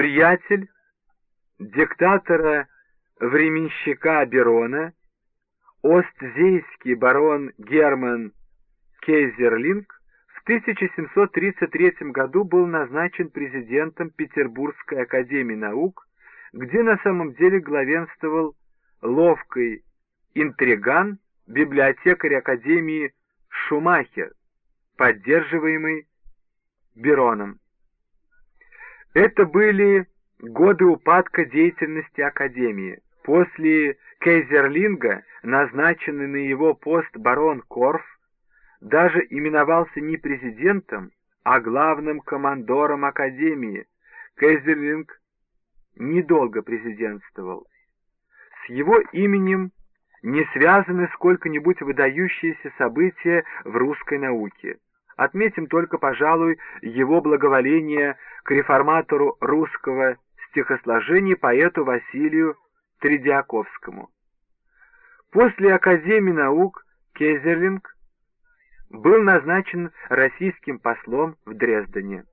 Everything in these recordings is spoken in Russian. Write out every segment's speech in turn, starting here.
приятель диктатора временщика Берона, остзейский барон Герман Кейзерлинг в 1733 году был назначен президентом Петербургской академии наук, где на самом деле главенствовал ловкий интриган, библиотекарь академии Шумахер, поддерживаемый Бероном. Это были годы упадка деятельности Академии. После Кейзерлинга, назначенный на его пост барон Корф, даже именовался не президентом, а главным командором Академии. Кейзерлинг недолго президентствовал. С его именем не связаны сколько-нибудь выдающиеся события в русской науке. Отметим только, пожалуй, его благоволение к реформатору русского стихосложения поэту Василию Тредиаковскому. После Академии наук Кезерлинг был назначен российским послом в Дрездене.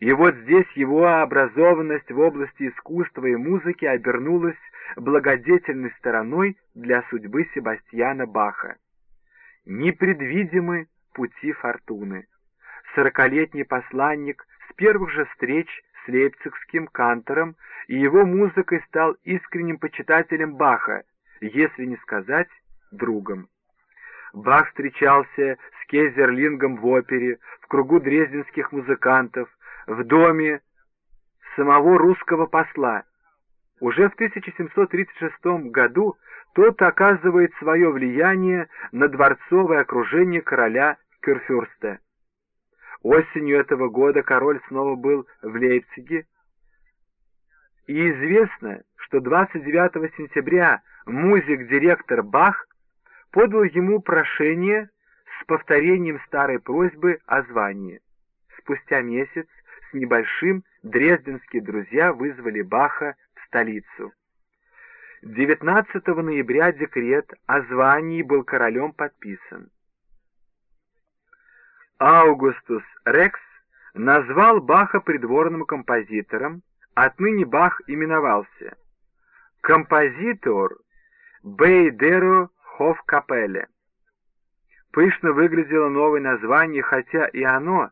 И вот здесь его образованность в области искусства и музыки обернулась благодетельной стороной для судьбы Себастьяна Баха. Непредвидимы пути фортуны. Сорокалетний посланник с первых же встреч с лейпцигским кантором и его музыкой стал искренним почитателем Баха, если не сказать другом. Бах встречался с Кезерлингом в опере, в кругу дрезденских музыкантов, в доме самого русского посла. Уже в 1736 году тот оказывает свое влияние на дворцовое окружение короля Кюрфюрста. Осенью этого года король снова был в Лейпциге, и известно, что 29 сентября музик-директор Бах подал ему прошение с повторением старой просьбы о звании. Спустя месяц с небольшим дрезденские друзья вызвали Баха столицу. 19 ноября декрет о звании был королем подписан. Аугустус Рекс назвал Баха придворным композитором, отныне Бах именовался «Композитор Бейдеро Хофкапелле». Пышно выглядело новое название, хотя и оно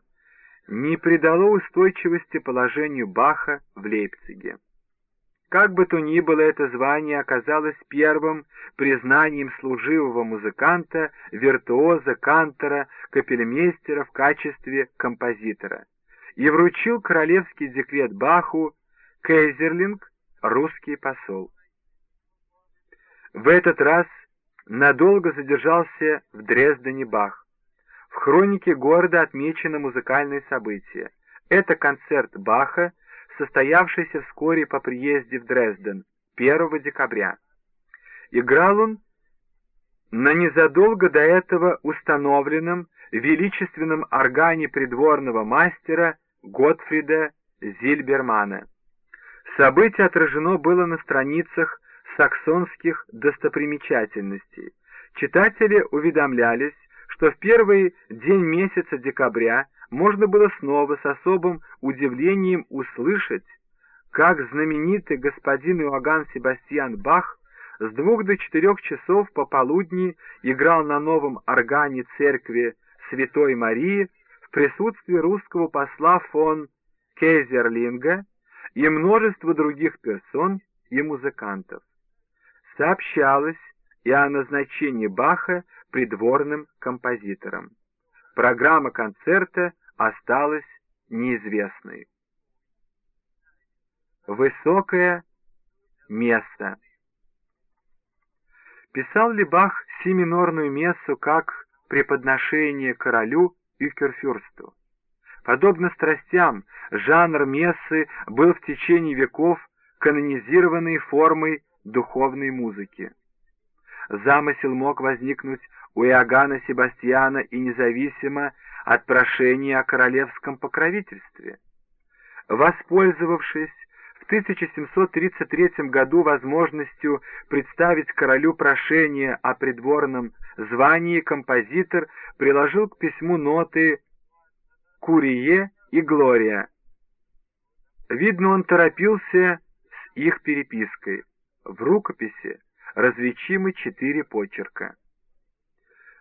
не придало устойчивости положению Баха в Лейпциге. Как бы то ни было, это звание оказалось первым признанием служивого музыканта, виртуоза, кантора, капельмейстера в качестве композитора и вручил королевский декрет Баху Кейзерлинг, русский посол. В этот раз надолго задержался в Дрездене Бах. В хронике города отмечено музыкальное событие. Это концерт Баха состоявшийся вскоре по приезде в Дрезден 1 декабря. Играл он на незадолго до этого установленном величественном органе придворного мастера Готфрида Зильбермана. Событие отражено было на страницах саксонских достопримечательностей. Читатели уведомлялись, что в первый день месяца декабря можно было снова с особым удивлением услышать, как знаменитый господин Иоганн Себастьян Бах с двух до четырех часов пополудни играл на новом органе церкви Святой Марии в присутствии русского посла фон Кейзерлинга и множества других персон и музыкантов. Сообщалось и о назначении Баха придворным композитором. Программа концерта осталась неизвестной. Высокое место Писал ли Бах семинорную мессу как преподношение королю и кюрфюрсту? Подобно страстям, жанр мессы был в течение веков канонизированной формой духовной музыки. Замысел мог возникнуть у Иоганна Себастьяна и независимо от прошения о королевском покровительстве. Воспользовавшись в 1733 году возможностью представить королю прошение о придворном звании, композитор приложил к письму ноты «Курие» и «Глория». Видно, он торопился с их перепиской. В рукописи различимы четыре почерка.